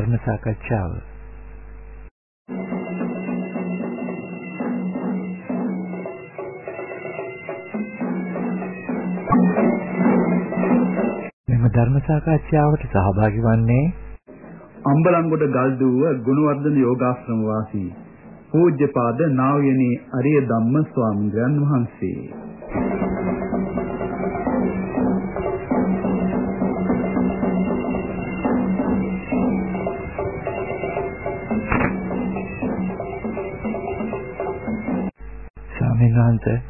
ධර්ම සාකච්ඡාව. මෙම ධර්ම සාකච්ඡාවට සහභාගී වන්නේ අම්බලන්ගොඩ ගල්දුව ගුණවර්ධන යෝගාශ්‍රම වාසී පූජ්‍යපාද නා වූ අරිය ධම්ම ස්වාමීන් වහන්සේ. වහන්සේ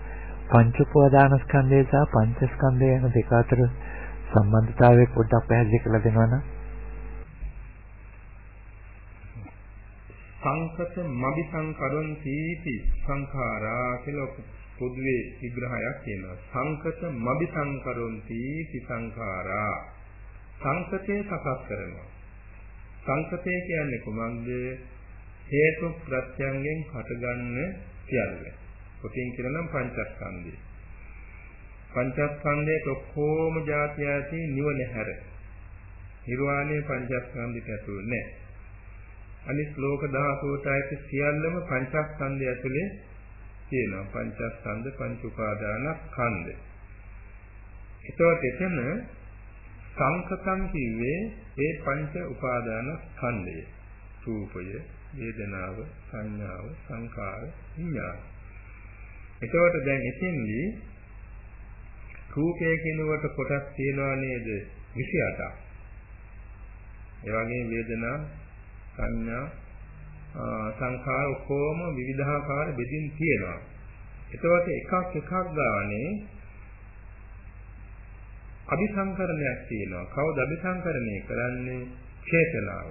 පංච උපාදානස්කන්ධය සහ පංචස්කන්ධය යන දෙක අතර සම්බන්ධතාවය පොඩ්ඩක් පැහැදිලි කරලා දෙනවනම්? සංකත මබි සංකරොන්ති සංඛාරා කියලා පොදුවේ විග්‍රහයක් තියෙනවා. සංකත මබි සංකරොන්ති සංඛාරා. සංකතේ සකස් කරනවා. සංකතේ කියන්නේ කොමන්ද හේතු ප්‍රත්‍යයෙන් හටගන්න සියල්ල. කොටින් කියනවා නම් පංචස්කන්ධය. පංචස්කන්ධයේ ඔක්කොම જાති ඇති නිවන හැර. නිර්වාණය පංචස්කන්ධයට ඇතුළු නැහැ. අනිත් ලෝක ධාතුවට ඇති සියල්ලම පංචස්කන්ධය ඇතුලේ තියෙනවා. පංචස්කන්ධ පංච උපාදානස්කන්ධ. ඒතකොට එතන සංකතම් කිව්වේ ඒ පංච උපාදානස්කන්ධය. රූපය, වේදනාව, සංඥාව, සංකාර, විඥාන. එතකොට දැන් එතෙන්දී රූපය කිනුවට කොටස් තියනවා නේද 28ක්. ඒ වගේම වේදනා, සංඥා, සංඛාර ඔක්කොම විවිධාකාර බෙදින් තියෙනවා. එතකොට එකක් එකක් ගානේ අභිසංකරණයක් තියෙනවා. කවුද අභිසංකරණය කරන්නේ? චේතනාව.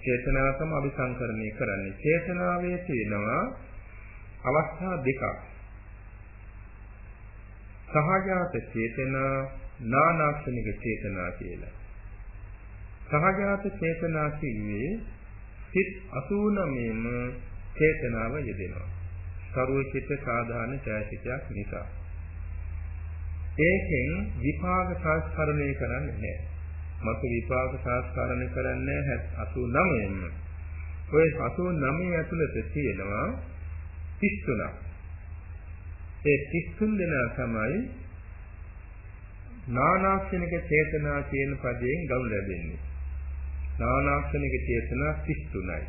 චේතනාව තමයි අභිසංකරණය කරන්නේ. චේතනාවේ තියෙනවා අවස්ථා දෙකක්. සහජාත චේතනා නානාක්ෂණික චේතනා කියලා. සහජාත චේතනා කියන්නේ සිත් 89ම චේතනාව යෙදෙනවා. සරුවචිත්ත සාධාරණ ඡායසිතයක් නිසා. ඒකෙන් විපාක සංස්කරණය කරන්නේ නැහැ. මතු විපාක සංස්කරණය කරන්නේ 89ෙම. ඔය 89 ඇතුළත තියෙනවා 33ක්. ඒ 33 දෙනා තමයි නානාක්ෂණික චේතනා කියන පදයෙන් ගනු ලැබෙන්නේ. නානාක්ෂණික චේතනා 33යි.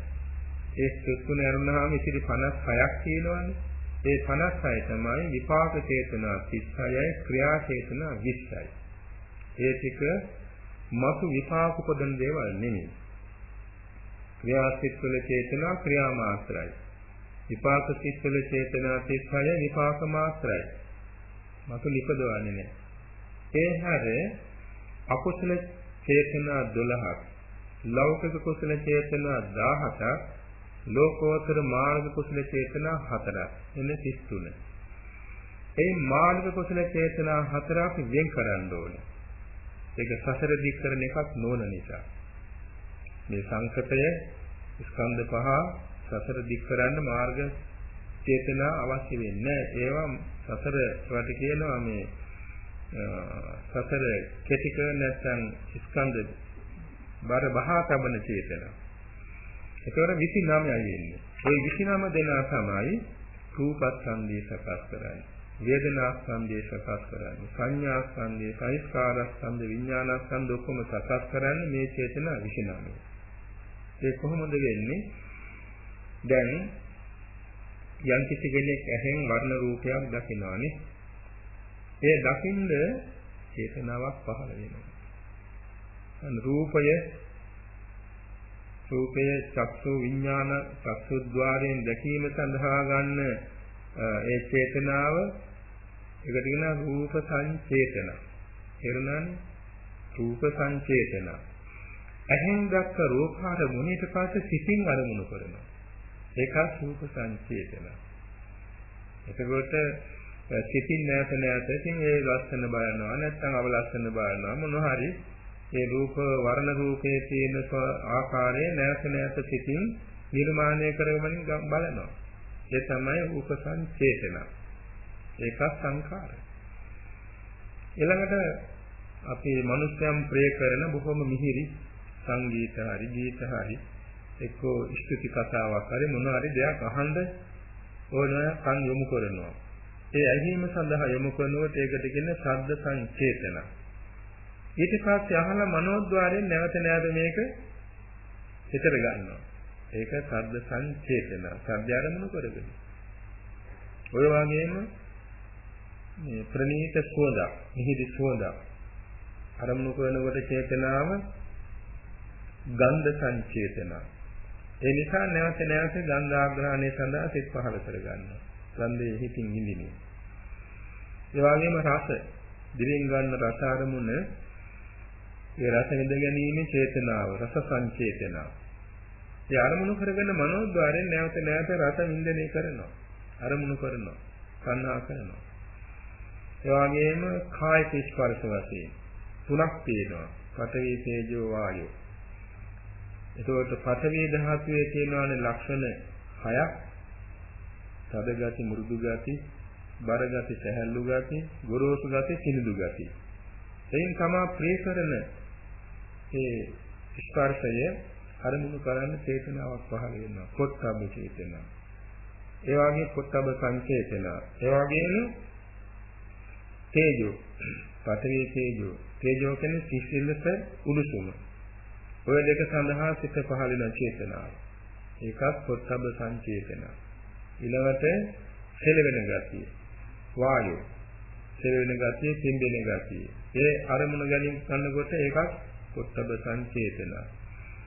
ඒ 33 අරුණාම ඉතිරි 56ක් තියෙනවානේ. ඒ 56 තමයි විපාක චේතනා 36යි ක්‍රියා චේතනා 20යි. ඒ ටික මතු විපාක උපදන දේවල් නෙමෙයි. ක්‍රියාසිත වල චේතනා ක්‍රියා මාත්‍රයි. විපාක සිත්වල චේතනා 36 විපාක මාත්‍රයි. මතු නිපදවන්නේ නැහැ. ඒ හැර අකුසල චේතනා 12ක්, ලෞකික කුසල චේතනා 17ක්, ලෝකෝත්තර මාර්ග කුසල චේතනා 4ක්. එන 33. ඒ මාර්ග කුසල චේතනා 4ක් වෙන් කරන්න ඕනේ. ඒක සසර දික් කරන එකක් නොවන නිසා. මේ සංකතය ස්කන්ධ පහ සසර දික් කරන්න මාර්ග චේතනා අවශ්‍ය වෙන්නේ ඒවා සසර වට කියනවා මේ සසර කෙටි කර නැත්නම් ස්කන්ධ බර බහා තබන චේතනා. ඒතකොට 29යි වෙන්නේ. ওই 29 දෙනා තමයි රූපස්කන්ධය සකස් කරන්නේ. වේදනාස්කන්ධය සකස් කරන්නේ. සංඥාස්කන්ධය, සංස්කාරස්කන්ධ, විඥානස්කන්ධ ඔක්කොම සකස් කරන්නේ මේ චේතනා 29. ඒ කොහොමද වෙන්නේ? දැන් යම් කිසි කෙනෙක් ඇහෙන් වර්ණ රූපයක් දකිනවානේ. ඒ දකින්ද චේතනාවක් පහළ වෙනවා. රූපය රූපය චක්සු විඥාන චක්සුද්්වාරයෙන් දැකීම සඳහා ගන්න ඒ චේතනාව ඒකට කියන රූප සංචේතන. හේරුණානේ රූප සංචේතන. ඇහෙන් දැක්ක රූපාර මුනිට පස්සේ සිතින් අරමුණු කරනවා. ඒකත් රූප සංචේතන. එතකොට සිතින් නැත නැත ඉතින් ඒ ලස්සන බලනවා නැත්නම් අවලස්සන බලනවා මොන හරි ඒ රූප වර්ණ රූපයේ තියෙන ආකාරයේ නැත නැත සිතින් නිර්මාණය කරගමනින් බලනවා. ඒ තමයි රූප සංචේතන. ඒක සංඛාරය. ඊළඟට අපි මනුෂ්‍යයන් ප්‍රේ කරන බොහොම මිහිරි සංගීත හරි ගීත හරි එක්කෝ ස්තුති කතාවක් හරි මොන හරි දෙයක් අහන්න ඕන කන් යොමු කරනවා. ඒ ඇහිීම සඳහා යොමු කරනකොට ඒකට කියන ශබ්ද සංචේතන. ඊට පස්සේ අහලා මනෝද්වාරයෙන් නැවත නැවත මේක හිතට ගන්නවා. ඒක ශබ්ද සංචේතන. ශබ්ද ආරමුණු කරගෙන. ඔය වගේම මේ ප්‍රනීත සුවඳක්, මිහිරි සුවඳක් අරමුණු කරනකොට චේතනාව ගන්ධ සංචේතන. ඒ නිසා නැවත නැවත ගන්ධාග්‍රහණය සඳහා සිත් පහළ කරගන්නවා. ගන්ධයේ හිතින් ඉඳිනේ. ඒ වගේම රස, දිවෙන් ගන්න රස අරමුණ ඒ රස විඳ ගැනීම චේතනාව, රස සංචේතනාව. ඒ අරමුණු කරගෙන මනෝද්වාරයෙන් නැවත නැවත රස විඳිනේ කරනවා. අරමුණු කරනවා. සංහා කරනවා. ඒ වගේම කායික ස්පර්ශ වශයෙන් තුනක් තියෙනවා. පඨවි තේජෝ වායෝ. එතකොට පඨවි ධාතුවේ තියෙනවානේ ලක්ෂණ හයක්. තද ගති, මෘදු ගති, බර ගති, සැහැල්ලු ගති, ගොරෝසු ගති, සිනිඳු ගති. එයින් තමා ප්‍රේ කරන ඒ ස්පර්ශය අරමුණු කරන්න චේතනාවක් පහළ වෙනවා. පොත්බ්බ චේතනාව. ඒ වගේ පොත්බ්බ සංචේතන. ඒ වගේම තේජෝ පඨවි තේජෝ තේජෝ කියන්නේ සිසිලස උණුසුම ඔය දෙක සඳහා සිත පහළ වෙන චේතනාව. ඒකත් පොත්බ්බ සංචේතන. ඊළඟට සෙලවෙන ගතිය. වායෝ. සෙලවෙන ගතිය පිම්බෙන ගතිය. ඒ අරමුණ ගැනීම ගන්නකොට ඒකත් පොත්බ්බ සංචේතන.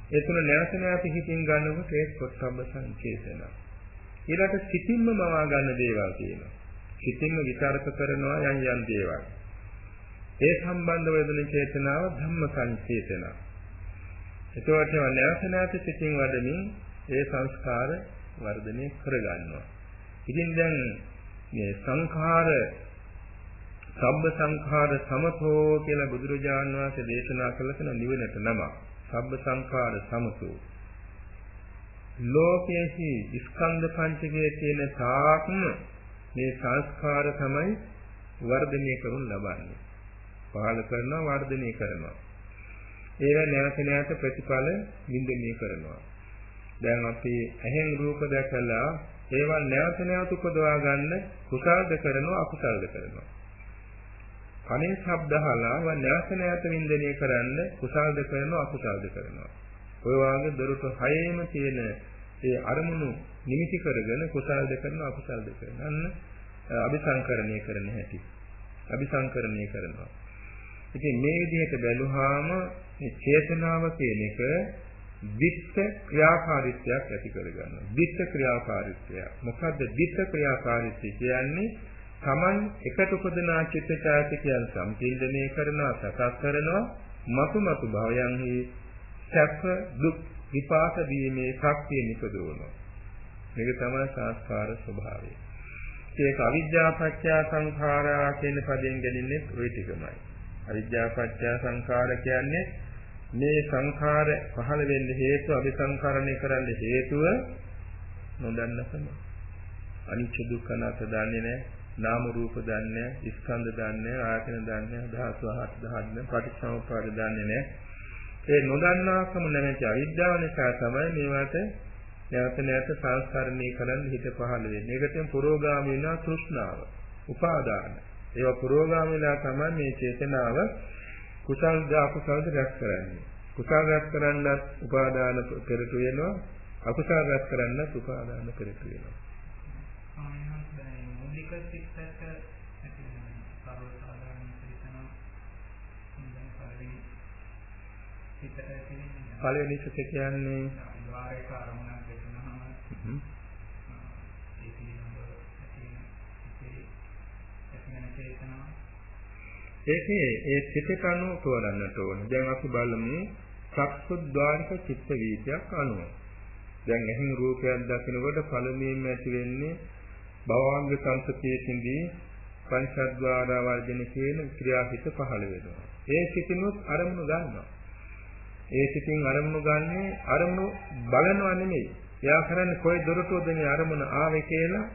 ඒ තුන නැවත නැවත හිතින් ගන්නකොට ඒ පොත්බ්බ සංචේතන. ඊළඟට සිතින්ම මවා ගන්න දේවල් තියෙනවා. සිතින්ම විචාරක කරනවා යම් යම් දේවල්. ඒ සම්බන්ධ වේදන චේතනාව ධම්ම සංචේතන. එතකොට නැවත නැවත සිතින් වඩමින් ඒ සංස්කාර වර්ධනය කරගන්නවා. ඉතින් දැන් මේ සංඛාර සබ්බ සංඛාර සමතෝ කියලා බුදුරජාණන් වහන්සේ දේශනා කළ තැන නිවනට නම. සබ්බ සංඛාර සමතෝ. ලෝකයේහි ස්කන්ධ පංචකයේ තියෙන තාක්ම මේ සංස්කාර තමයි වර්ධනය කරනු ලබන්නේ. පහළ කරනවා වර්ධනය කරනවා. ඒවා නැවත නැවත ප්‍රතිඵල විඳින්නේ කරනවා. දැන් අපි ඇහෙන් රූප දැකලා ඒවා නැවත නැවත උපදවා ගන්න කුසල්ද කරනවා අකුසල්ද කරනවා. කනේ ශබ්ද අහලා ඒවා නැවත නැවත විඳිනේ කරන්න කුසල්ද කරනවා අකුසල්ද කරනවා. ඔය වාගේ දොරටු හයේම තියෙන ඒ අරමුණු නිමිති කරගෙන කුසල්ද කරනවා අකුසල්ද කරනවා. අන්න අபிසංකරණය කරන හැටි. අபிසංකරණය කරනවා. ඉතින් මේ විදිහට බැලුවාම මේ චේතනාව කියන එක විත්ත ක්‍රියාකාරීත්වයක් ඇති කරගන්නවා. විත්ත ක්‍රියාකාරීත්වය. මොකද්ද විත්ත ක්‍රියාකාරීත්වය කියන්නේ? Taman එකට උපදනා චිත්තචෛතසිකයන් සම්පීඩනය කරනවා, සකස් කරනවා, මතු මතු භවයන්හි සැප දුක් විපාක දීමේ ශක්තිය නිපදවනවා. මේක තමයි සංස්කාර ස්වභාවය. ඒක අවිද්‍යා පත්‍ය සංඛාරා කියන පදයෙන් ගැලින්නේ ওই ටිකමයි. අවිද්‍යා පත්‍ය සංඛාර කියන්නේ මේ සංඛාර පහළ වෙන්න හේතුව අபிසංකරණය කරන්න හේතුව නොදන්නකම. අනිච්ච දුක්ඛ නැත දන්නේ නැහැ. නාම රූප දන්නේ නැහැ. ස්කන්ධ දන්නේ නැහැ. ආයතන දන්නේ නැහැ. ධාතු හත් දහන්න පටිච්චසමුප්පාද දන්නේ නැහැ. ඒ නොදන්නාකම නැමැති අවිද්‍යාව නිසා තමයි මේවට නැවත නැවත සංස්කරණය කරන්න හිත පහළ වෙන්නේ. ඒකෙන් පුරෝගාමී වෙනා තෘෂ්ණාව, උපාදාන. ඒවා පුරෝගාමී වෙලා තමයි මේ චේතනාව කුසල්ද අකුසල්ද රැස් කරන්නේ. කුසල් රැස් කරන්නත් උපාදාන පෙරට වෙනවා. අකුසල් රැස් කරන්නත් උපාදාන පෙරට වෙනවා. මූලික ඇති පළවෙනි සිත කියන්නේ ද්වාරයක අරමුණක් දෙතුනහම ඒ පිළිබඳව ඇති වෙන ඇති වෙන චේතනාව ඒකේ ඒ සිතට අනුව තෝරන්නට ඕනේ. දැන් අපි බලමු චක්සුද්්වාරික චිත්ත වීතියක් අනුව. දැන් එහෙන් රූපයක් දකිනකොට පළමුවෙන්ම ඇති වෙන්නේ භවංග සංසතියෙදී පංචද්වාර වර්ජන කියන ක්‍රියාසිත පහළ වෙනවා. ඒ සිතිනුත් අරමුණු ගන්නවා. ඒ සිතින් අරමුණු ගන්නේ අරමුණු බලනවා නෙමෙයි. එයා කරන්නේ කොයි දොරටුවද මේ අරමුණ ආවේ කියලා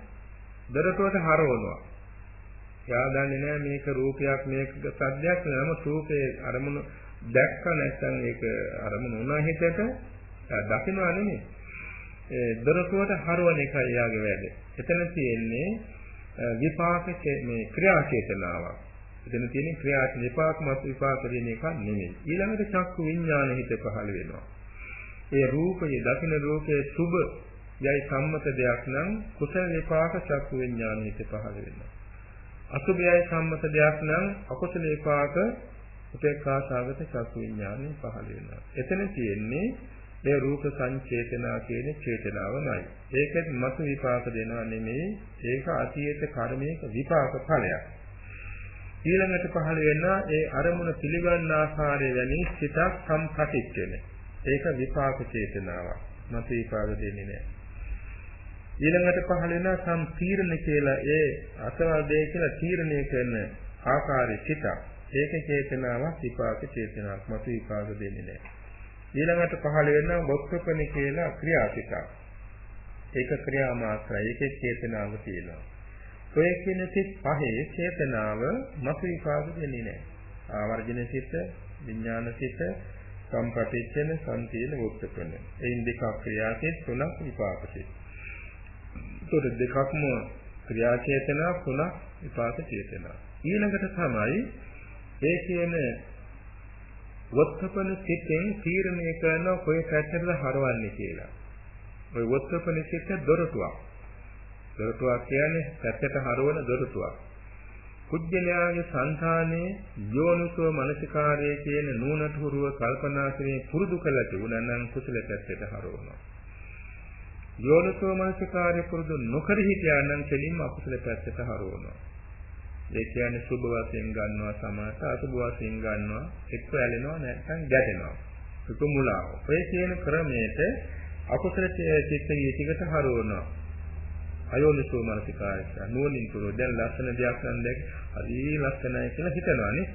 දොරටුවට හරවනවා. එයා දන්නේ නැහැ මේක රූපයක් මේක සද්දයක් නම රූපේ අරමුණු දැක්ක නැත්නම් ඒක අරමුණ වුණා හිතට දකින්නවා නෙමෙයි. ඒ දොරටුවට හරවන එකයි යාගේ වැඩ. එතන තියෙන්නේ විපාක මේ ක්‍රියා චේතනාවක්. එතන තියෙන්නේ ක්‍රියා විපාක මත විපාක දෙන එකක් නෙමෙයි. ඊළඟට චක්කු විඥාන හිත පහළ වෙනවා. ඒ රූපයේ දකින්න රූපයේ සුබ යයි සම්මත දෙයක් නම් කුසල විපාක චක්කු විඥාන හිත පහළ වෙනවා. අසුභයයි සම්මත දෙයක් නම් අකුසල විපාක උපේක්ඛා සාගත චක්කු විඥානෙ පහළ වෙනවා. එතන තියෙන්නේ මේ රූප සංචේතනා කියන චේතනාවමයි. ඒකෙත් මතු විපාක දෙනවා නෙමෙයි. ඒක අතීත කර්මයක විපාක ඵලයක්. ඊළඟට පහළ වෙන ඒ අරමුණ පිළිගන්න ආකාරය වැනි සිතක් සම්පතිත් වෙන. ඒක විපාක චේතනාවක්. මතු විපාක දෙන්නේ නැහැ. ඊළඟට පහළ වෙන සම්පීර්ණ කියලා ඒ අසවල් දෙය කියලා තීරණය කරන ආකාරي සිතක්. ඒක චේතනාවක් විපාක චේතනාවක් මතු විපාක දෙන්නේ නැහැ. ඊළඟට පහළ වෙනවා බොක්කපණ කියලා ක්‍රියාසිතක්. ඒක ක්‍රියා මාත්‍රයි. ඒකේ චේතනාව තියෙනවා. ඔය කියන සිත් පහේ චේතනාව මතු විපාක දෙන්නේ නැහැ. ආවර්ජන සිත, විඥාන සිත, සම්පටිච්ඡන, සම්පීන බොක්කපණ. එයින් දෙකක් ක්‍රියාසිත තුනක් විපාක සිත. ඒතකොට දෙකක්ම ක්‍රියා චේතනා තුනක් විපාක චේතනා. ඊළඟට තමයි ඒ කියන වත්තපන සිතෙන් තීරණය කරන කොයි පැත්තටද හරවන්නේ කියලා. ওই වත්තපන සිත දොරටුවක්. දොරටුවක් කියන්නේ පැත්තට හරවන දොරටුවක්. කුජ්ජලයාගේ సంతානයේ යෝනිසෝ මනසිකාරයේ කියන නූනට හුරුව කල්පනා කිරීම පුරුදු කළ තිබුණා නම් කුසල පැත්තට හරවනවා. යෝනිසෝ මනසිකාරය පුරුදු නොකර හිටියා නම් කෙලින්ම අකුසල පැත්තට හරවනවා. ඒ කියන්නේ සුභ වශයෙන් ගන්නවා සමාත අසුභ වශයෙන් ගන්නවා එක්ක ඇලෙනවා නැත්නම් ගැටෙනවා. ඒක මුලාව. ඔය කියන ක්‍රමයට අකුසල චිත්ත වීතිකට හරවනවා. අයෝනිසෝ මනසිකාරය නුවණින් පුරෝ දැන් ලස්සන දෙයක් නම් දැක් හරි ලස්සනයි කියලා හිතනවානේ.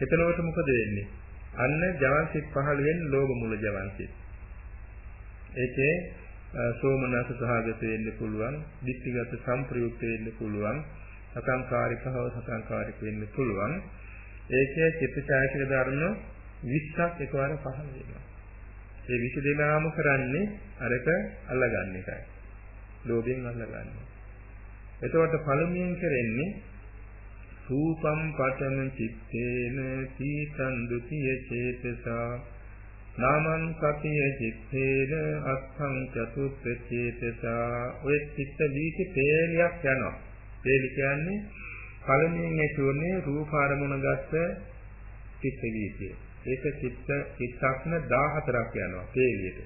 එතනකොට මොකද වෙන්නේ? අන්න ජවන් සිත් පහළ වෙන්නේ ලෝභ මූල ජවන් සිත්. ඒකේ සෝමනස සහගත වෙන්න පුළුවන්, ditthිගත සම්ප්‍රයුක්ත වෙන්න පුළුවන්, සතංකාරිකව සතංකාරික වෙන්න පුළුවන්. ඒකේ චිත්තචෛතසික ධර්ම 20ක් එකවර පහළ වෙනවා. ඒ 20 දෙනාම කරන්නේ අරක අල්ලගන්න එකයි. ලෝභයෙන් අල්ලගන්නේ. එතකොට පළමුවෙන් කරන්නේ රූපම් පඨම චිත්තේන සීතං ဒ ුතිය චේතසා නාමං සතිය චිත්තේන අත්ථං චතුත්ථ චේතසා ඔය චිත්ත දීති පේලියක් යනවා. පේලි කියන්නේ පළමුවෙන් ඇතුනේ රූප අරමුණ ගත්ත චිත්ත දීතිය. ඒක චිත්ත චිත්තක්න 14ක් යනවා පේලියට.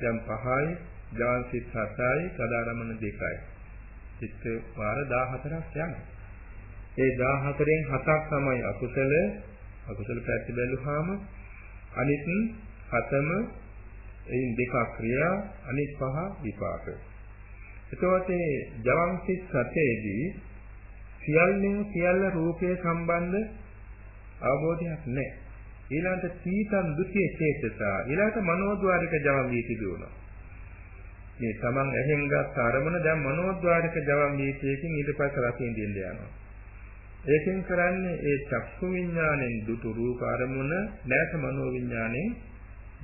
දැන් 5යි, ජාන් සිත් 7යි, සදාරමණ 2යි. චිත්ත වාර 14ක් යනවා. ඒ 14න් 7ක් තමයි අකුසල අකුසල පැති බැලුවාම අනිත් හතම එයින් දෙකක් ක්‍රියා අනිත් පහ විපාක. එතකොට මේ ජවම් සිත් සතේදී සියල්ලෙන් සියල්ල රූපයේ සම්බන්ධ අවබෝධයක් නැහැ. ඊළඟට සීතන් ဒ ුතිය චේතසා ඊළඟට මනෝද්වාරික ජවම් වී තිබුණා. මේ තමන් ඇහෙන් ගත් අරමුණ දැන් මනෝද්වාරික ජවම් වීතියකින් ඊට පස්සේ රසින් දෙන්න යනවා. ඒකෙන් කරන්නේ ඒ චක්කු විඥාණයෙන් දුටු රූප අරමුණ නැස මනෝ විඥාණයෙන්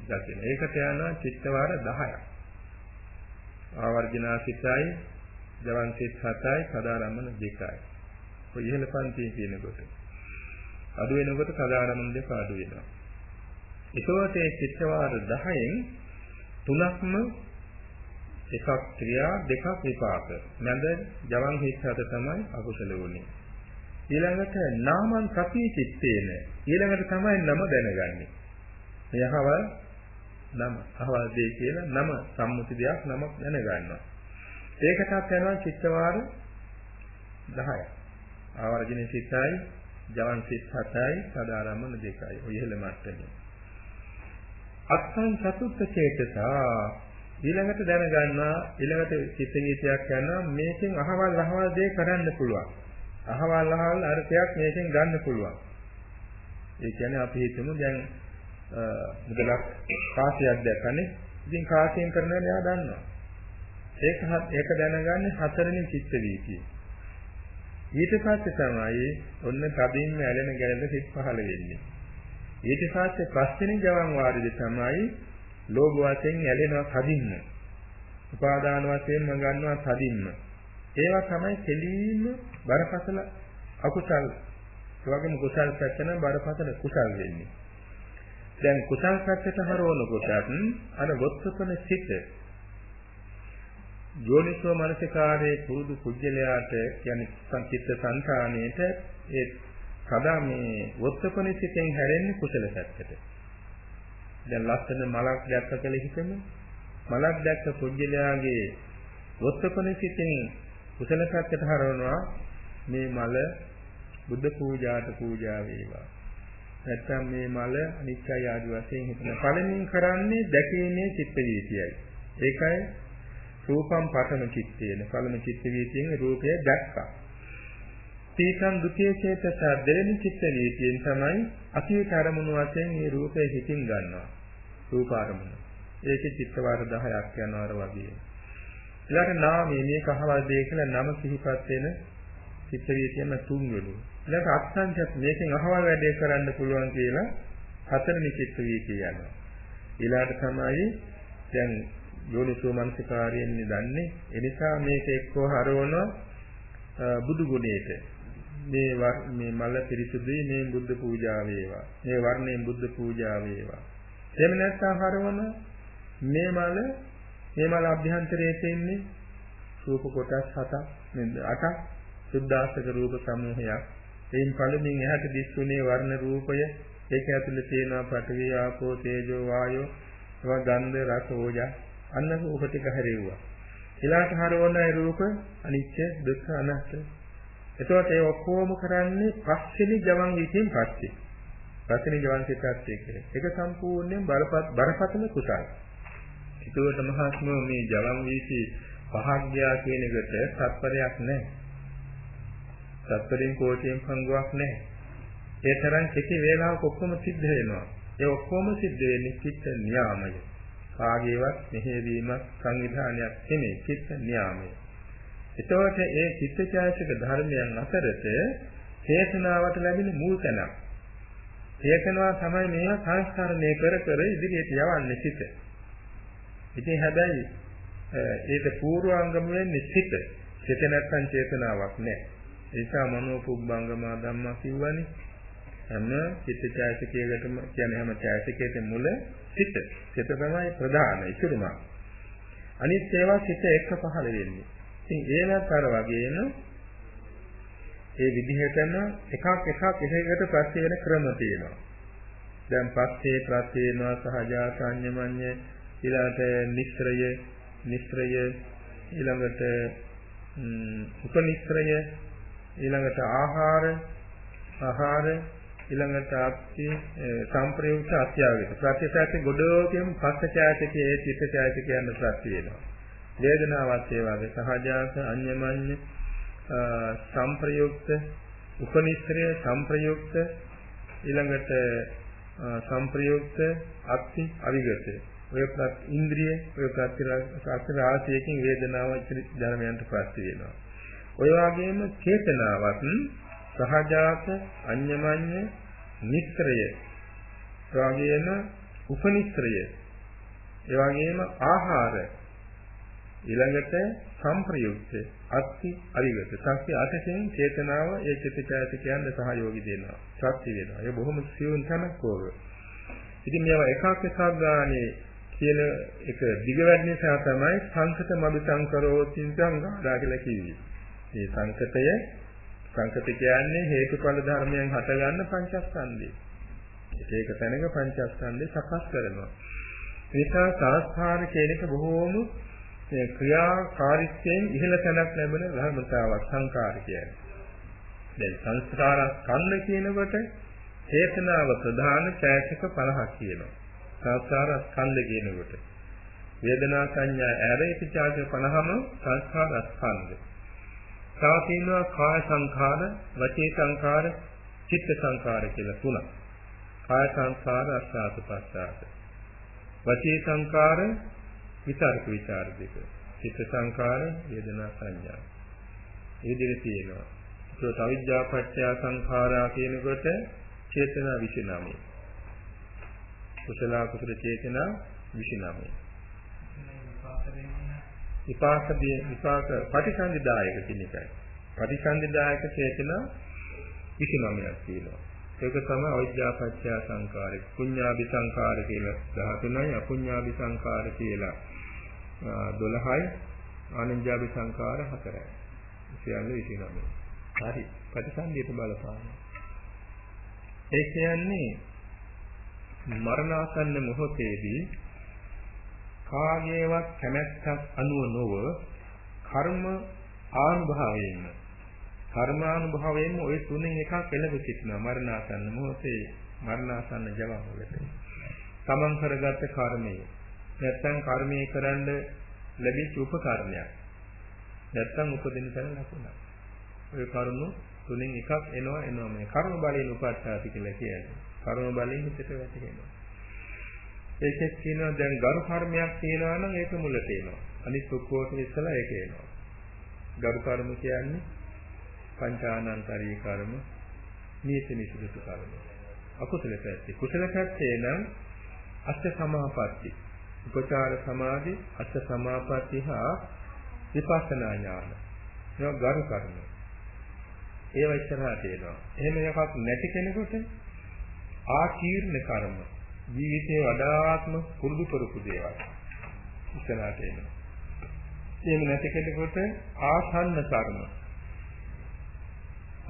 දකින. ඒකට යනවා චිත්තවාර 10ක්. ආවර්ජනා සිතයි, ජවන් සිත් 7යි, සදාරම්මන 2යි. ඔය ඉහළ පන්තියේ කියනකොට. අඩු වෙනකොට සදාරම්මන දෙක අඩු වෙනවා. ඒකෝට ඒ චිත්තවාර 10න් තුනක්ම එකක් ක්‍රියා දෙකක් විපාක. නැද ජවන් හිත් හත තමයි අකුසල වුනේ. ඊළඟට නාමං සති චිත්තේන ඊළඟට තමයි නම දැනගන්නේ. මෙයහවල් නම අහවල් දෙය කියලා නම සම්මුති දෙයක් නමක් දැනගන්නවා. ඒකටත් යනවා චිත්තවාර 10ක්. ආවර්ජන සිතයි, ජවන් සිත් 7යි, සදාරම්මන 2යි. ඔය ඉහළ මට්ටමේ. අත්සං චතුත්ථ චේතසා ඊළඟට දැනගන්නවා ඊළඟට චිත්ත නීතියක් යනවා මේකෙන් අහවල් අහවල් දේ කරන්න පුළුවන්. අහවල් අහවල් අර්ථයක් මේකෙන් ගන්න පුළුවන්. ඒ කියන්නේ අපි හිතමු දැන් මුදලක් කාසියක් දැක්කනේ. ඉතින් කාසියෙන් කරනවා එයා දන්නවා. ඒක ඒක දැනගන්නේ හතරවෙනි චිත්ත වීතිය. ඊට පස්සේ තමයි ඔන්න තදින්ම ඇලෙන ගැලෙන සිත් පහළ වෙන්නේ. ඊට පස්සේ පස්වෙනි ජවන් වාරෙදි තමයි ලෝභ වශයෙන් ඇලෙනවා කදින්න. උපාදාන වශයෙන්ම ගන්නවා කදින්න. ඒවා තමයි කෙලින්ම බරපතල අකුසල්. ඒ වගේම කුසල් පැත්තන බරපතල කුසල් වෙන්නේ. දැන් කුසල් පැත්තට හරවනකොටත් අර වොත්තපන සිට යෝනිසෝ මනසිකාරයේ පුරුදු කුජලයාට කියන්නේ සංකිට සංකාණයට ඒ සදා මේ වොත්තපන සිටෙන් හැරෙන්නේ කුසල පැත්තට. දැන් ලස්සන මලක් දැක්ක කියලා හිතමු. මලක් දැක්ක පුජ්‍යලයාගේ වොත්තපන සිටින් කුසල පැත්තට හරවනවා මේ මල බුද්ධ පූජාට පූජා වේවා. නැත්තම් මේ මල අනිත්‍යයි ආදි වශයෙන් හිතන පළමුවෙන් කරන්නේ දැකීමේ චිත්ත වීතියයි. ඒකයි රූපම් පඨම චිත්තේන පළමු චිත්ත වීතියෙන් රූපය දැක්කා. තීකං ဒုတိ ය චේතස දෙවෙනි චිත්ත වීතියෙන් තමයි අතීත අරමුණු වශයෙන් මේ රූපය හිතින් ගන්නවා. රූප අරමුණ. ඒකේ චිත්ත වාර 10ක් යනවාර වගේ. ඊළඟට නාමයේ මේ කහවල් දෙය කියලා නම සිහිපත් වෙන චිත්ත වීතියම තුන්වෙනි. ඊළඟ අත්සංජත් මේකෙන් අහවල් වැඩේ කරන්න පුළුවන් කියලා හතරවෙනි චිත්ත වීතිය යනවා. ඊළඟට තමයි දැන් යෝනිසෝ මනසිකාරයෙන් දන්නේ. ඒ නිසා මේක එක්කෝ හරවන බුදු ගුණයට මේ මේ මල පිරිසුදුයි මේ බුද්ධ පූජා වේවා. මේ වර්ණයෙන් බුද්ධ පූජා වේවා. එහෙම නැත්නම් හරවන මේ මල මේ මල අභ්‍යන්තරයේ තියෙන්නේ රූප කොටස් හතක් නේද? අටක් සුද්ධාස්තක රූප සමූහයක්. එයින් පළමුවෙන් එහාට දිස්සුනේ වර්ණ රූපය ඒක ඇතුළේ තියෙනවා පඨවි ආපෝ තේජෝ වායෝ ඒවා ගන්ධ රස ඕජා අන්න රූප ටික හැරෙව්වා. ඊළාට හරවන රූප අනිත්‍ය දුක්ඛ අනාත්ම. එතකොට ඒ ඔක්කොම කරන්නේ පස්වෙනි ජවන් විසින් පස්සේ. පස්වෙනි ජවන් සිතත් එක්ක. ඒක සම්පූර්ණයෙන් බරපත් බරපතල කුසල. ඒකට මහත්මෝ මේ ජවන් වීසි පහක් ගියා කියන එකට සත්පරයක් නැහැ. සත්පරෙන් කෝටියෙන් පංගුවක් නැහැ. ඒ තරම් කෙටි වේලාවක ඔක්කොම සිද්ධ වෙනවා. ඒ ඔක්කොම සිද්ධ වෙන්නේ චිත්ත නියාමය. කාගේවත් මෙහෙවීමක් සංවිධානයක් නෙමෙයි චිත්ත නියාමය. එතකොට ඒ චිත්තචෛතසික ධර්මයන් අතරත චේතනාවට ලැබෙන මූල තැනක්. චේතනාව තමයි මේවා සංස්කරණය කර කර ඉදිරියට යවන්නේ සිත. ඉතින් හැබැයි ඒක පූර්වාංගම වෙන්නේ සිත. සිත නැත්නම් චේතනාවක් නැහැ. ඒ නිසා මනෝ පුබ්බංගම ධම්මා කිව්වනේ. හැම චිත්තචෛතසිකයකටම කියන්නේ හැම චෛතසිකයකටම මුල සිත. සිත තමයි ප්‍රධාන ඉතුරුම. අනිත් ඒවා සිත එක්ක පහළ වෙන්නේ. ඉතින් ඒවත් අර වගේම ඒ විදිහටම එකක් එකක් එකකට ප්‍රත්‍ය වෙන ක්‍රම තියෙනවා. දැන් පස්සේ ප්‍රත්‍ය වෙනවා සහජාසඤ්ඤමඤ්ඤ ඊළඟට නිස්ත්‍රය නිස්ත්‍රය ඊළඟට උපනිස්ත්‍රය ඊළඟට ආහාර ආහාර ඊළඟට ආප්ති සම්ප්‍රයුක්ත අත්‍යවශ්‍ය ප්‍රත්‍යසත්‍ය ගොඩෝකියම පස්සචායතකයේ ඒ චිත්තචායතක කියන ප්‍රත්‍ය වෙනවා. වේදනාවත් ඒ වගේ. සහජාස අඤ්ඤමඤ්ඤ සම්ප්‍රයුක්ත උපනිශ්‍රය සම්ප්‍රයුක්ත ඊළඟට සම්ප්‍රයුක්ත අත්ති අවිගත. ඔය ප්‍රත් ඉන්ද්‍රිය ඔය ප්‍රත්‍ය රාශියකින් වේදනාව ධර්මයන්ට ප්‍රත්‍ය වෙනවා. ඔය වගේම චේතනාවත් සහජාත අඤ්ඤමඤ්ඤ නිස්ත්‍රය. එවාගෙම උපනිස්ත්‍රය. එවාගෙම ආහාර. ඊළඟට සම්ප්‍රයුක්ත අත්ති අවිගත ශක්ති අටකින් චේතනාව ඒ චිත්තචෛතසිකයන් සහයෝගී දෙනවා. ශක්ති වෙනවා. ඒ බොහොම සියුම් තැනක් ඕක ඉතින් මේවා එකක් එකක් ගානේ කියන එක දිග වැඩි නිසා තමයි සංකත මදු සංකරෝ චින්තං ගාඩා කියලා කිව්වේ. මේ සංකතය සංකත කියන්නේ හේතුඵල ධර්මයන් හටගන්න පංචස්කන්ධය ඒක තැනක පංචස්කන්ධය සකස් කරනවා නිසා සංස්කාර කියන එක බොහෝම මේ ක්‍රියාකාරීත්වයෙන් ඉහළ තැනක් ලැබෙන ධර්මතාවක් සංකාර කියන්නේ. දැන් සංස්කාර ස්කන්ධ කියනකොට චේතනාව ප්‍රධාන ඡායක 50ක් කියනවා. සංස්කාර ස්කන්ධ කියනකොට වේදනා සංඥා ඇරේ පිටාච 50ම සංස්කාර ස්කන්ධ. තව තියෙනවා කාය සංඛාර, වචී සංඛාර, චිත්ත සංඛාර කියලා තුනක්. කාය සංඛාර අස්වාද පස්සාද. වචී සංඛාර විචාරක විචාර දෙක. චිත්ත සංකාර, වේදනා සංඥා. ඒ දෙක තියෙනවා. ඒක තවිද්‍යා පත්‍ය සංඛාරා කියනකොට චේතනා 29. කුසල කුසල චේතනා 29. විපාක දෙන්න විපාක විපාක පටිසන්ධිදායක කියන එකයි. පටිසන්ධිදායක චේතනා 29ක් තියෙනවා. ඒක තමයි අවිද්‍යාපච්චය සංකාරය. පුඤ්ඤාභි සංකාර කියලා 13යි අපුඤ්ඤාභි සංකාර කියලා 12යි ආනන්ජාභි සංකාර 4යි. සියල්ල 29. හරි. ප්‍රතිසන්දියට බලපාන. ඒ කියන්නේ මරණාසන්න මොහොතේදී කාගේවත් කැමැත්තක් අනුව නොව කර්ම ආනුභාවයෙන්ම කර්මානුභවයෙන්ම ওই තුනෙන් එකක් එළඹ සිටිනවා මරණාසන්න මොහොතේ මරණාසන්න ජවවලට. තමන් කරගත්ත කර්මය. නැත්නම් කර්මයේ කරන්න ලැබිච්ච උපකරණයක්. නැත්නම් උපදින තැන ලකුණක්. ඔය කරුණු තුනෙන් එකක් එනවා එනවා මේ කර්ම බලයෙන් උපත්තාති කියලා කියන්නේ. කර්ම බලයෙන් හිතට වැටෙනවා. ඒකෙත් කියනවා දැන් ගරු කර්මයක් තියෙනවා නම් ඒක මුලට එනවා. අනිත් ඔක්කොට ඉස්සලා ඒක එනවා. ගරු කර්ම කියන්නේ පංචානන්තරී කර්ම, නීති නිසුදුසු කර්ම. අකුසල පැත්තේ. කුසල පැත්තේ නම් අෂ්ඨ සමාපatti. උපචාර සමාධි, අෂ්ඨ සමාපatti හා විපස්සනා ඥාන. ඒවා ගරු කර්ම. ඒව ඉස්සරහට එනවා. එහෙම එකක් නැති කෙනෙකුට ආකීර්ණ කර්ම ජීවිතේ වඩාත්ම පුරුදු කරපු දේවල් ඉස්සරහට එනවා. එහෙම නැති කෙනෙකුට ආසන්න කර්ම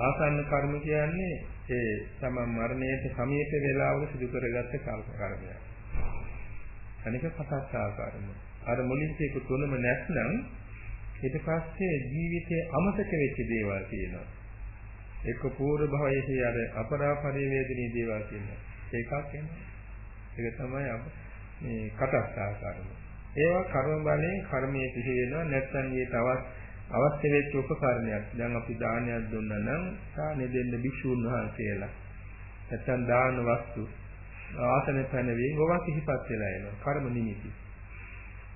ආසන්න කර්ම කියන්නේ ඒ තමන් මරණයට සමීප වේලාවක සිදු කරගත්ත කර්මයක්. අනික පසස්සා කර්ම. අර මුලින් කියපු තුනම නැත්නම් ඊට පස්සේ ජීවිතයේ අමතක වෙච්ච දේවල් තියෙනවා. එක්ක පූර්ව භවයේදී අර අපරාපරි වේදිනී දේවල් තියෙනවා. ඒකක් එනවා. ඒක තමයි අප මේ කටස්සා කර්ම. ඒවා කර්ම බලයෙන් කර්මයේ සිහි වෙනවා නැත්නම් මේ තවත් අවශ්‍ය වෙච්ච උපකරණයක්. දැන් අපි දානයක් දුන්නා නම් දානෙ දෙන්න භික්ෂුන් වහන්සේලා. නැත්නම් දාන වස්තු ආසන පැනවීම ඔවා සිහිපත් වෙලා එනවා. කර්ම නිමිති.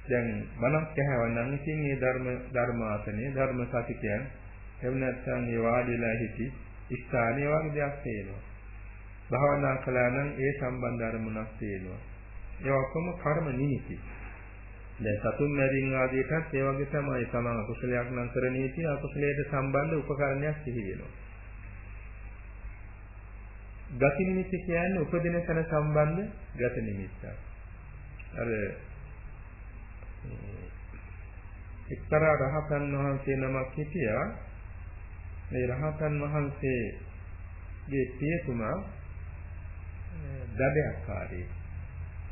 දැන් බණක් ඇහවනම් ඉතින් මේ ධර්ම ධර්මාසනේ ධර්ම සතිකයන් එහෙම නැත්නම් මේ වාඩිලා හිටි ස්ථානයේ වගේ දෙයක් තේනවා. භාවනා කළා නම් ඒ සම්බන්ධ අරමුණක් තේනවා. ඒ ඔක්කොම කර්ම නිමිති. දැන් සතුන් මැරීම ආදීටත් ඒ වගේ තමයි තමන් අකුසලයක් නම් කරන ඉති අකුසලයට සම්බන්ධ උපකරණයක් සිහි වෙනවා. ගති නිමිති කියන්නේ උපදින තැන සම්බන්ධ ගති නිමිත්තක්. අර එක්තරා රහතන් වහන්සේ නමක් හිටියා. මේ රහතන් වහන්සේගේ පියතුමා දඩයක්කාරී.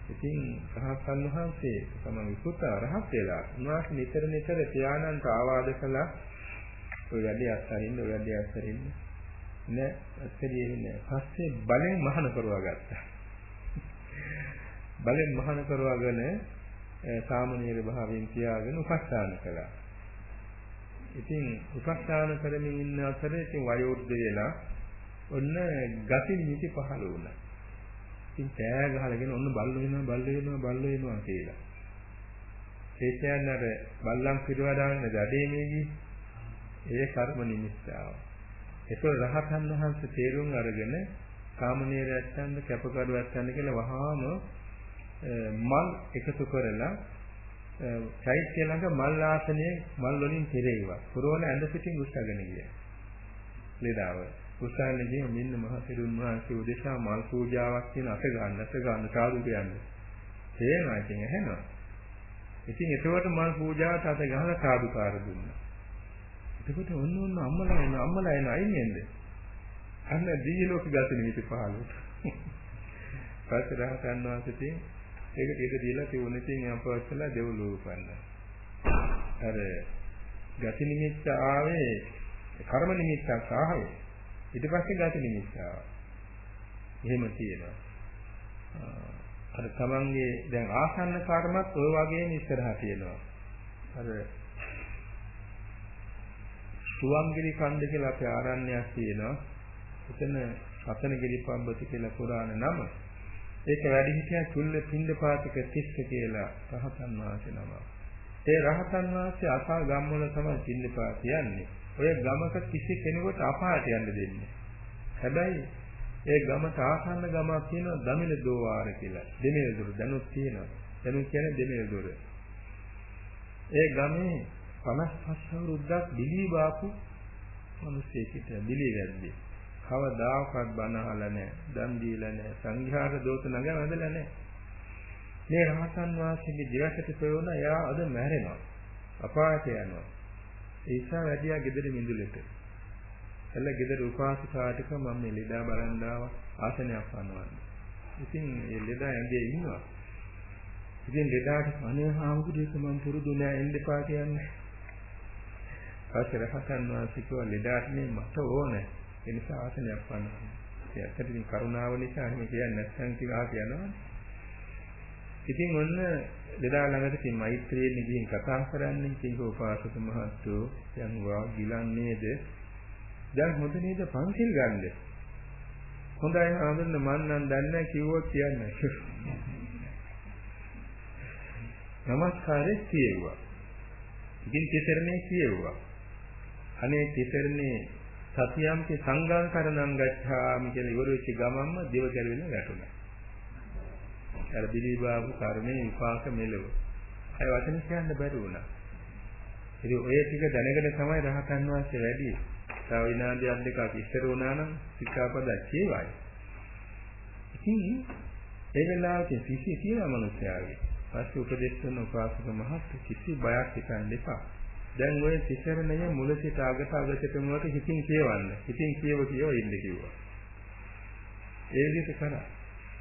ඉතින් රහතන් වහන්සේ තමයි පුතා රහත් වෙලා උන්වහන්සේ නිතර නිතර පියාණන්ට ආවාද කළා. ඔය වැඩේ අත්හරින්න ඔය වැඩේ අත්හරින්න. නෑ අත්හැරියේ නෑ. පස්සේ බලෙන් මහාන කරවා ගත්තා. බලෙන් මහාන කරවාගෙන සාමනීර භාවයෙන් තියාගෙන උපස්ථාන කළා. ඉතින් උපස්ථාන කරමින් ඉන්න අතරේ ඉතින් වයෝවෘද්ධ වෙලා ඔන්න ගති නිති පහළ වුණා. ඉතින් පෑ ගහලාගෙන ඔන්න බල්ල වෙනවා බල්ල වෙනවා බල්ල වෙනවා කියලා. ඒ කියන්නේ අර බල්ලන් පිටවදාන්න දඩේ මේකී. ඒ කර්ම නිමිත්තාව. ඒක රහතන් වහන්සේ තේරුම් අරගෙන කාමනීරයන්ට කැපකරුවන්ට කියලා වහාම මල් එකතු කරලා චෛත්‍ය ළඟ මල් ආසනයේ මල් වලින් පෙරේවා. පුරවන ඇඳ පිටින් උස්සගෙන ගියා. ලේදාව. උසාවියේදී මෙන්න මහ සිරුන් වහන්සේ උදෙසා මල් පූජාවක් කියන අත ගන්න අත ගන්න සාදු කියන්නේ. තේරෙනවා ඉතින් ඇහෙනවා. ඉතින් ඒකට මල් පූජාවට අත ගහලා සාදුකාර දුන්නා. එතකොට ඔන්න ඔන්න අම්මලා එන අම්මලා එන අයින් එන්නේ. අන්න දී ලෝක ගත නිමිති පහළ. පස්සේ රහතන් වහන්සේ ඒක ටික දීලා තියුණ ඉතින් අපවස්සලා දෙව්ලෝ උපන්නා. අර ගති නිමිත්ත ආවේ කර්ම නිමිත්තක් ආවේ ඊට පස්සේ ගති නිමිත්ත ආවා. එහෙම තියෙනවා. අර තමන්ගේ දැන් ආසන්න කර්මත් ওই වගේම ඉස්සරහා තියෙනවා. අර සුවංගිරි කන්ද කියලා අපේ ආරණ්‍යයක් තියෙනවා. එතන රතනගිරි පබ්බති කියලා පුරාණ නම. ඒක වැඩි හිටියා චුල්ල පින්දපාතික තිස්ස කියලා රහතන් වහන්සේ නම. ඒ රහතන් වහන්සේ අසා ගම්වල තමයි පින්දපාත යන්නේ. ඔය ගමක කිසි කෙනෙකුට අපායට යන්න දෙන්නේ. හැබැයි ඒ ගමට ආසන්න ගමක් තියෙනවා දමිල දෝවාර කියලා. දෙමිල දොර දැනුත් තියෙනවා. දැනුත් කියන්නේ දෙමිල දොර. ඒ ගමේ 55 අවුරුද්දක් බිලී බාපු මිනිස්සෙකිට බිලී වැද්දේ. කවදාකවත් බණ අහලා නැහැ. දන් දීලා නැහැ. සංඝයාට දෝත නග වැදලා නැහැ. මේ රහතන් වහන්සේගේ ජීවිතයට පෙවුන එයා අද මැරෙනවා. අපායට යනවා. ඒ නිසා වැඩියා ගෙදර මිඳුලෙට. එළ ගෙදර උපාසිකාටික මම මේ ලෙඩා බලන් ආවා ආසනයක් පනවන්න. ඉතින් ඒ ලෙඩා ඇඟේ ඉන්නවා. ඉතින් ලෙඩාට අනේ හාමුදුරුවෝ මම පුරුදු නෑ එන්න එපා කියන්නේ. පස්සේ රහතන් වහන්සේ කිව්වා ලෙඩාට මේ මට ඕනේ. ඒ නිසා ආසනයක් පනවන්න. ඒ ඇත්තටම කරුණාව නිසා එහෙම කියන්නේ නැත්නම් කියලා කියනවා. ඉතින් ඔන්න ලෙඩා ළඟට ඉතින් මෛත්‍රියෙන් ඉදින් කතා කරන්නේ ඉතින් උපාසක මහත්තයෝ යන් වා ගිලන්නේද දැන් හොඳ නේද පන්සිල් ගන්න? හොඳයි ආඳුන්න මන් නම් දන්නේ කිව්වොත් කියන්නේ. නමස්කාරේ කියෙව්වා. ඉතින් තිසරණේ කියෙව්වා? අනේ තිසරණේ සතියම්පි සංඝං කරණං ගච්ඡාමි කියලා ඉවර වෙච්ච ගමන්ම දේව ගැලවෙන වැටුණා. අර බිලිබාබු කර්මයේ විපාක මෙලව. අය වචන කියන්න බැරි වුණා. ඉතින් ඔය ටික දැනගෙන තමයි රහතන් වහන්සේ වැඩි. තව විනාඩියක් දෙකක් ඉස්සර වුණා නම් සික්ඛාපද කියවයි. ඉතින් ඒ වෙලාවට සිසි කියන මනුස්සයාගේ පස්සේ උපදේශ කරන උපාසක මහත් කිසි බයක් හිතන්න එපා. දැන් ඔය තිසරණය මුල සිට අගට අගට මුලට හිතින් කියවන්න. හිතින් කියව කියව ඉන්න කිව්වා. ඒ විදිහට කරා.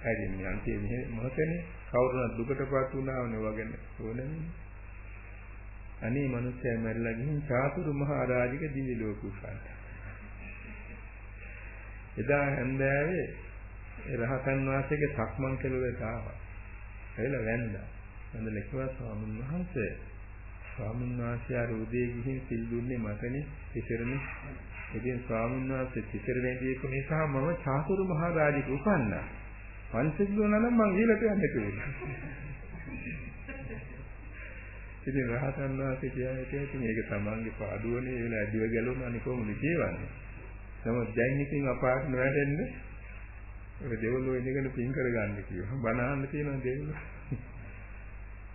හැදෙන්නේ අන්තිම මොහොතේ කවුරුත් දුකටපත් වුණාවනේ වගේ ඕනෙන්නේ. අනේ මිනිස්සයා මැරිලා ගිහින් චාතුරු මහා රාජික දිවි ලෝක උසන්ට. එදා හන්දෑවේ රහතන් වහන්සේගේ සක්මන් කෙළුවට ආවා. එළ වැන්දා. වැන්දලා කිව්වා ස්වාමීන් වහන්සේ ස්වාමීන් වහන්සේ ආ උදේ ගිහින් සිල් දුන්නේ මටනේ ඉතිරනේ. ඉතින් ස්වාමීන් වහන්සේ ඉතිරනේ දීපු නිසා මම චාතුරු මහා රාජික උපන්නා. පංචසිද්ධ නම් මං ඊළට යන්නේ කියලා. ඉතින් රහතන් වහන්සේ කියන්නේ ඉතින් මේක තමන්ගේ පාඩුවනේ ඒ වෙලාව ඇදිව ගැලුණා නේ කොහොමද කියවන්නේ. නමුත් දැන් ඉතින් අපාට නොවැටෙන්නේ ඔය දෙවලෝ ඉඳගෙන පින් කරගන්න කියනවා. බණ අහන්න තියෙනවා දෙවලෝ.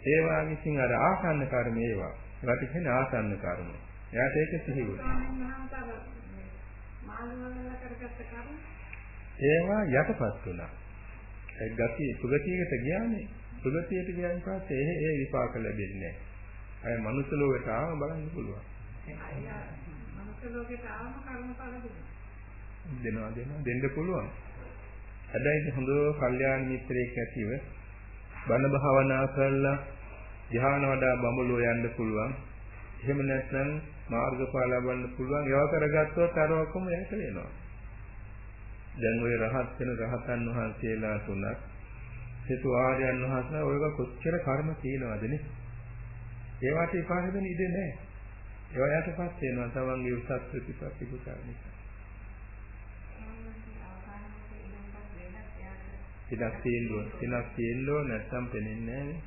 ඒ වාගේ ඉතින් අර ආසන්න කර්ම ඒවා. ඒවට කියන්නේ ආසන්න කර්ම. එයාට ඒක සිහි ඒවා යටපත් වුණා. ඒ ගතිය සුගතියකට ගියානේ. සුගතියට ගියන් පස්සේ ඒ ඒ විපාක ලැබෙන්නේ නැහැ. අය මනුස්ස ලෝකයට ආවම බලන්න පුළුවන්. මනුස්ස ලෝකයට ආවම කර්මඵල දෙනවා දෙනවා දෙන්න පුළුවන්. හැබැයි හොඳ කල්යාණ මිත්‍රයෙක් ඇතිව බණ භාවනා කරලා ධ්‍යාන වඩා බඹලෝ යන්න පුළුවන්. එහෙම නැත්නම් මාර්ගඵල ලබන්න පුළුවන්. ඒවා කරගත්තොත් අර ඔක්කොම යට වෙනවා. දැන් ওই රහත් වෙන රහතන් වහන්සේලා තුනක් සිතු ආර්යයන් වහන්සේලා ඔයක කොච්චර කර්ම තියෙනවද නේ? ඒවට විපාක දෙන්න ඉඩ නැහැ. ඒවා යටපත් වෙනවා තමන්ගේ උසස් ප්‍රතිපත්ති කුසල නිසා. ඉඩක් තියෙනවා. ඉඩක් තියෙනවා නැත්නම් පෙනෙන්නේ නැහැ.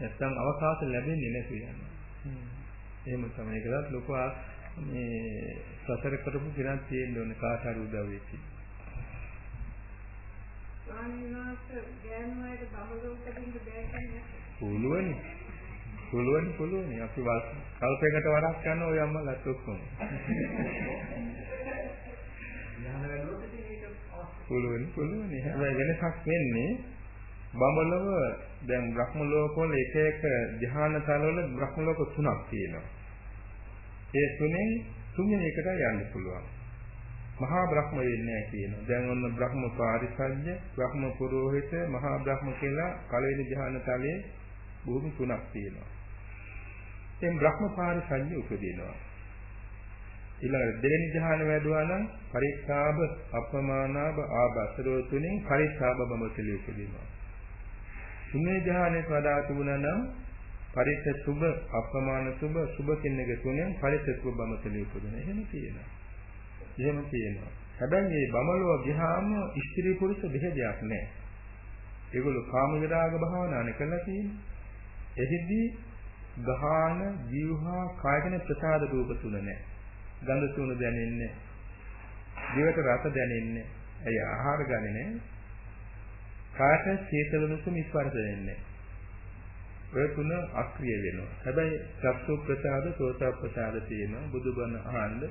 නැත්නම් අවකාශ ලැබෙන්නේ නැති යනවා. එහෙම තමයි ඒකත් ලොකු මේ සතර කරපු කෙනෙක් තියෙන්න ඕනේ කාට හරි උදව් වෙච්චි. පුළුවනි. පුළුවනි පුළුවනි. අපි කල්පයකට වරක් කරන ඔය අම්මලාත් ඔක්කොම. පුළුවනි පුළුවනි. හැබැයි වෙනසක් වෙන්නේ බඹලව දැන් බ්‍රහ්ම ලෝකවල එක එක ධ්‍යාන තලවල බ්‍රහ්ම ලෝක තුනක් තියෙනවා. ඒ තුනෙන් තුන්වෙනි එකට යන්න පුළුවන්. මහා බ්‍රහ්ම වෙන්නේ කියනවා. දැන් ඔන්න බ්‍රහ්ම පාරිසජ්‍ය, බ්‍රහ්ම පුරෝහිත, මහා බ්‍රහ්ම කියලා පළවෙනි ධ්‍යාන තලයේ භූමි තුනක් තියෙනවා. දැන් බ්‍රහ්ම පාරිසජ්‍ය උපදිනවා. ඊළඟ දෙවෙනි ධ්‍යාන වැඩුවා නම් පරිත්තාබ, අපමානාබ, ආබසරෝ තුنين පරිත්තාබ බඹතලිය උපදිනවා. තුනේ ධ්‍යානෙට වඩා තුනා නම් පරිත්ත සුභ, අපමාන සුභ, සුභ කියන එක තුනෙන් පරිත්ත සුභ බඹතලිය උපදින. එහෙම කියනවා. එහෙම තියෙනවා. හැබැයි මේ බමලුව ගියාම ස්ත්‍රී පුරුෂ බෙහෙදයක් නැහැ. ඒගොල්ලෝ කාම විරාග භාවනානේ කරලා තියෙන්නේ. එහිදී ගහාන, ජීවහා, කායකන ප්‍රසාද රූප තුන නැහැ. ගන්ධ තුන දැනෙන්නේ. දිවට රස දැනෙන්නේ. ඇයි ආහාර ගන්නේ නැහැ. කාට සීතලුණුකම ස්පර්ශ වෙන්නේ ඔය තුන අක්‍රිය වෙනවා. හැබැයි චක්සු ප්‍රසාද, සෝත ප්‍රසාද තියෙනවා. බුදුබණ අහන්න,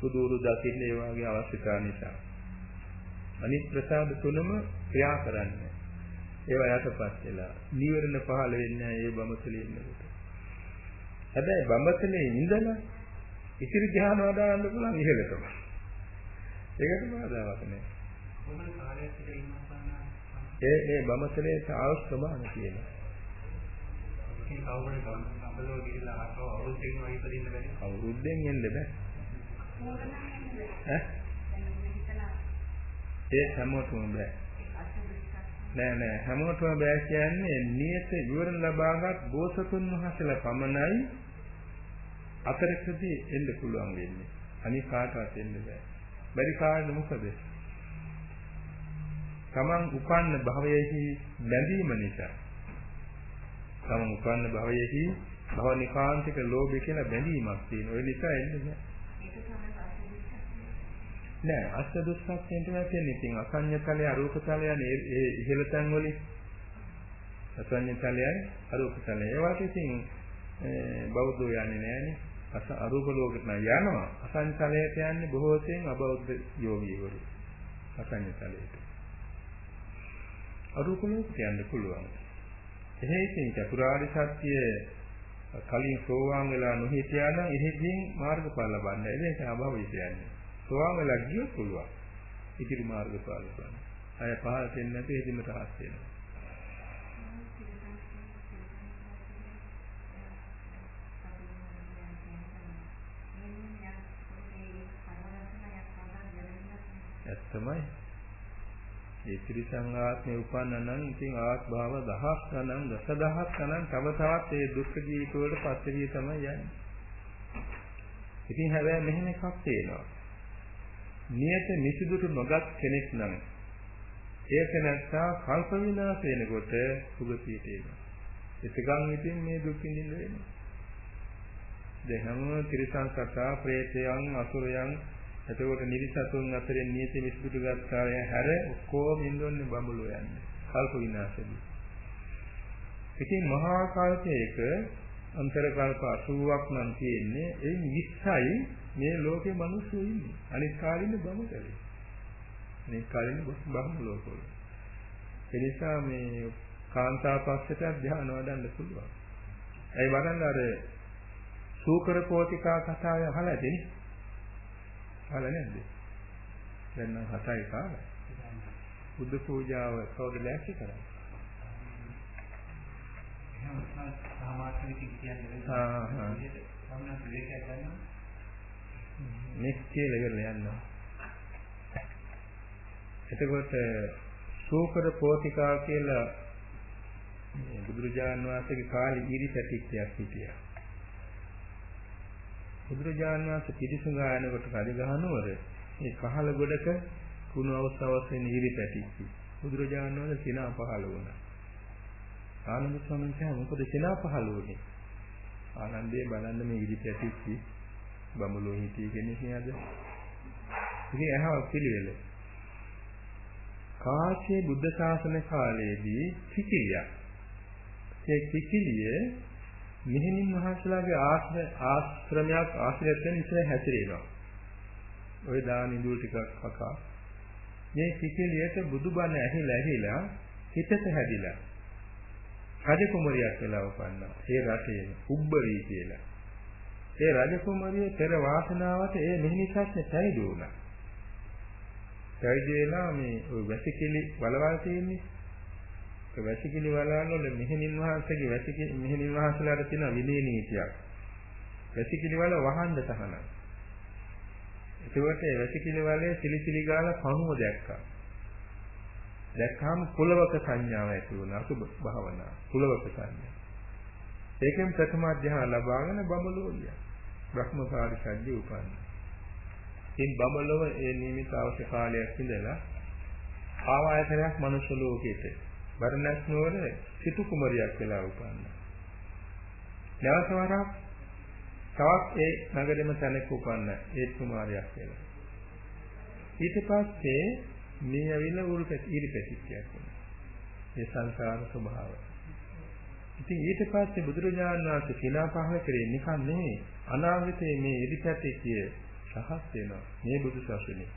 බුදුරු දකින්න ඒ වගේ අවශ්‍යතා නිසා. අනිත් ප්‍රසාද තුනම ක්‍රියා කරන්නේ. ඒවා යටපත් වෙලා නීවරණ පහළ වෙන්නේ ඒ බඹසලේ ඉන්නකොට. හැබැයි බඹසලේ ඉඳලා ඉතිරි ධ්‍යාන වඩාන්න පුළුවන් ඉහළටම. ඒකට බාධාවක් නැහැ. කොහොමද කාලයක් විතර ඉන්නවද ඒ ඒ බඹසලේ ආවස් ප්‍රමාණ තියෙනවා. ඉතින් කවුරුද ගම්බලෝ ගිහිල්ලා අහකව අවුරුද්දකින් වගේ ඉපදින්න බැරි අවුරුද්දෙන් එන්න බෑ. මෝරණ නැහැ ඈ? ඒ හැමෝටම බෑ. නෑ නෑ හැමෝටම බෑ කියන්නේ නියත විවරණ ලබාගත් බෝසතුන් වහන්සේලා පමණයි අතරකදී එන්න පුළුවන් වෙන්නේ. අනික කාටවත් එන්න බෑ. බැරි කාරණා මොකද? තමන් උපන්න භවයේහි බැඳීම නිසා. තමන් උපන්න භවයේහි භවනිකාන්තික ලෝභය කියලා බැඳීමක් තියෙන. ඒ නිසා එන්නේ නෑ. නෑ අෂ්ට දුස්සක්යෙන් වැටෙන්නේ ඉතින් අසඤ්ඤ තලය අරූප තලය නේ ඒ ඉහළ තැන් වලින්. අසඤ්ඤ තලයයි අරූප තලය ඒවට ඉතින් බෞද්ධෝ යන්නේ නෑනේ. අස අරූප ලෝකෙට නම් යනවා. අසඤ්ඤ තලයට යන්නේ බොහෝ සෙයින් අබෞද්ධ යෝගීවරු අසඤ්ඤ තලයට අරූප ලෝකෙට යන්න පුළුවන්. එහෙ ඉතින් චතුරාර්ය සත්‍ය කලින් සෝවාන් වෙලා නොහිටියා නම් එහෙදීන් මාර්ගඵල ලබන්න ඒක අභවය කියන්නේ සෝවාන් වෙලා ගියොත් පුළුවන්. ඉතිරි මාර්ගඵල ගන්න. අය පහළ දෙන්නේ නැති එදිම රහස් වෙනවා. ඇත්තමයි. ඒ ත්‍රිසං ආත්මේ උපන්න නම් ඉතින් ආත්භාව දහස් ගණන් දසදහස් ගණන් තව තවත් ඒ දුක් ජීවිත වලට පස්සේ තමයි යන්නේ. ඉතින් හැබැයි මෙහෙම එකක් තියෙනවා. නියත නිසිදුට නොගත් කෙනෙක් නම් ඒක නැත්තා කල්ප විනාශ වෙනකොට සුගතියට එනවා. එතකන් ඉතින් මේ දුක් විඳින්න වෙනවා. දැන් හැම තිරිසන් සතා, പ്രേතයන්, අසුරයන් එතකොට නිරිසතුන් අතරින් නියත නිසිදුට ගත් කාය හැර ඔක්කොම ඉන්නෝන්නේ බඹලෝ යන්නේ. කල්ප විනාශෙදී. ඉතින් මහා කල්පයක අන්තර කල්ප 80ක් නම් තියෙන්නේ ඒ 20යි මේ ලෝකේ මිනිස්සු ඉන්නේ. අනිත් කාලින්නේ බමුදලේ අනිත් කාලින්නේ බහම ලෝකවල. ඒ නිසා මේ කාන්තාපස්සට ධ්‍යාන වඩන්න පුළුවන්. ඒ වඩන්න? අර සූකර කෝටිකා කතාව අහලා දෙන්නේ අහලා නැද්ද? දැන් නම් හතයි කාලා. බුද්ධ පූජාව කවුද ලෑස්ති කරන්නේ? එහෙනම් සාමාන්‍යයෙන් කියන්නේ ආ ආ. සම්මත විවේකයක් ගන්නවා මෙස් කියලා ඉවරලා යනවා. එතකොට සූකර පෝතිකා කියලා බුදුරජාන් වහන්සේගේ කාලේ ඉරි පැටික්කයක් හිටියා. බුදුරජාන් වහන්සේ පිටිසුඟා යනකොට කඩගහනවර මේ කහල ගොඩක කුණු අවස්ථාවසෙන් ඉරි පැටික්කි. බුදුරජාන් වහන්සේ සිනා පහළ වුණා. ආනන්ද ස්වාමීන් වහන්සේ මොකද සිනා පහළ වුණේ? ආනන්දේ බලන්න මේ ඉරි පැටික්කි බඹලෝ හිටිය කෙනෙක් නේද? ඉතින් අහව පිළිවෙල. කාශ්‍යප බුද්ධ ශාසන කාලයේදී කිකිලිය. ඒ කිකිලිය මිහිණින් මහසලාගේ ආශ්‍රමයක් ආශ්‍රයයෙන් වෙන ඉස්සර හැසිරෙනවා. ওই දාන ඉඳුල් ටිකක් කකා. මේ කිකිලියට බුදුබණ ඇහිලා ඇහිලා හිතට හැදිලා රජ කුමරියක් වෙලා උපන්නා. ඒ රටේ උබ්බරී කියලා. ඒ රජකුමරිය පෙර වාසනාවට ඒ මෙහිනිසස්නේ පැවිදි වුණා. පැවිදි වෙලා මේ ওই වැසිකිලි වලවල් තියෙන්නේ. ඒ වැසිකිලි වලවල් වල මෙහෙණින් වහන්සේගේ වැසිකිලි මෙහෙණින් වහන්සේලාට තියෙන විනය නීතියක්. වැසිකිලි වල වහන්න තහනම්. ඒකට ඒ වැසිකිලි වලේ සිලිසිලි ගාලා පණුව දැක්කා. දැක්කාම කුලවක සංඥාව ඇති වුණා අසුබ භාවනා. කුලවක සංඥා. ඒකෙන් ප්‍රථම අධ්‍යාන ලබාගෙන බබලෝලියා. බ්‍රහ්මකාරී සද්දි උපන්න. ඉතින් බබලව ඒ නිමිත අවශ්‍ය කාලයක් ඉඳලා ආවායතනයක් මනුෂ්‍ය ලෝකෙට වර්ණස් නුවර සිටු කුමරියක් වෙලා උපන්න. නැවත වරක් තවත් ඒ නගරෙම තැනක උපන්න ඒ කුමාරයක් වෙලා. ඊට පස්සේ මේ ඇවිල්ලා උරු පැති ඉරි පැතිච්චයක් වෙනවා. ඒ සංසාර ස්වභාවය. ඉතින් ඊට පස්සේ බුදුරජාණන් වහන්සේ කිනා පහල කරේ නිකන් නෙමෙයි අනාගතයේ මේ ඉරි පැතිච්චිය සහස් වෙනවා. මේ බුදු සසුනේ.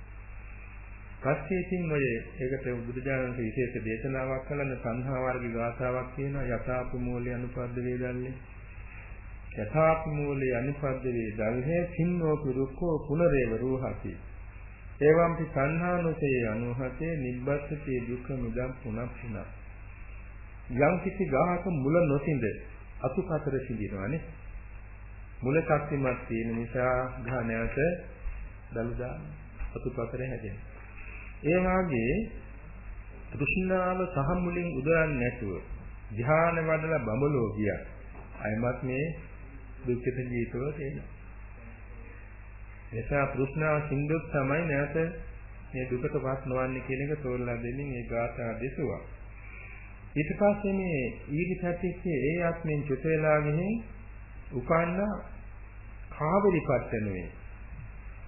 පස්සේ ඉතින් ඔය ඒකට බුදුරජාණන් වහන්සේ විශේෂ දේශනාවක් කළන සංහා වර්ග ගාථාවක් කියනවා. යථාපමූලය අනුපද්ද වේදල්ලේ. යථාපමූලය අනුපද්ද වේදල්හේ සින්නෝ පුරුක්කෝ පුනරේව රූහති. එවම්පි සංහානුසේ අනුහතේ නිබ්බත්ති දුක්ඛ මිදම් පුනප්පුන. යම් කිසි ගාහක මුල නොසින්ද අතු කතර සිඳිනවානේ. මුල ශක්තිමත් තියෙන නිසා ඝානයට දලු දාන අතු කතර හැදෙනවා ඒ වාගේ තෘෂ්ණාව සහ මුලින් උදරන්නේ නැතුව ධ්‍යාන වඩලා බඹලෝ ගියා. අයමත් මේ දුක්ඛිත ජීවිතවල තියෙනවා. එසා තෘෂ්ණාව සින්දුත් තමයි නැවත මේ දුකටපත් නොවන්නේ කියන එක තෝරලා දෙමින් ඒ ගාථා දෙසුවා. ඊට පස්සේ මේ ඊදි පැතිස්සේ ඒ ආත්මෙන් චුත වෙලා ගිහින් උපන්න කාවලි පත්තනුවේ